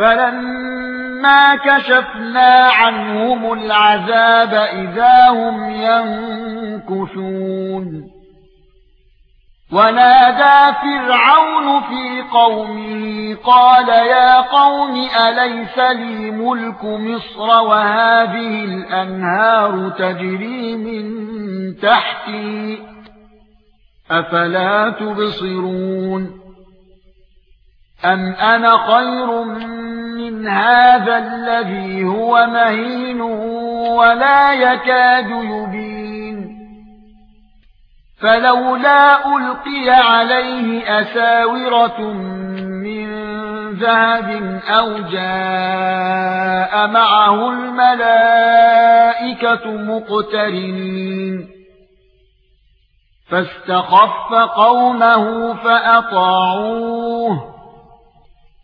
فلما كشفنا عنهم العذاب إذا هم ينكثون. ونادى فرعون في قومه قال يا قوم أليس لي ملك مصر وهذه الأنهار تجري من تحتي؟ أفلا تبصرون؟ أم أنا خير من هذا الذي هو مهين ولا يكاد يبين فلولا القي عليه اساوره من ذهب أو جاء معه الملائكه مقترنين فاستخف قومه فاطاعوه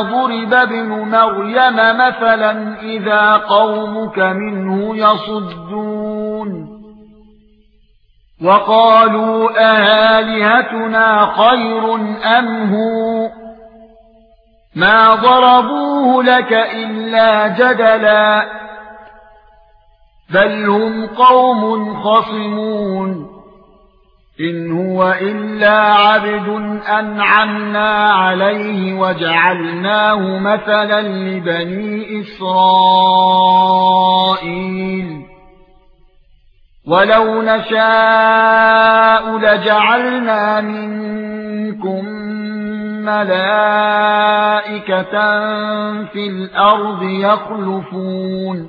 ضُرِبَ ابْنُ مَرْيَمَ مَثَلًا إِذَا قَوْمُكَ مِنْهُ يَصُدُّونَ. وقالوا آلهتنا خير أم هو؟ ما ضربوه لك إلا جدلا. بل هم قوم خصمون. إن هو إلا عبد أنعمنا عليه وجعلناه مثلا لبني إسرائيل. ولو نشاء لجعلنا منكم ملائكة في الأرض يخلفون.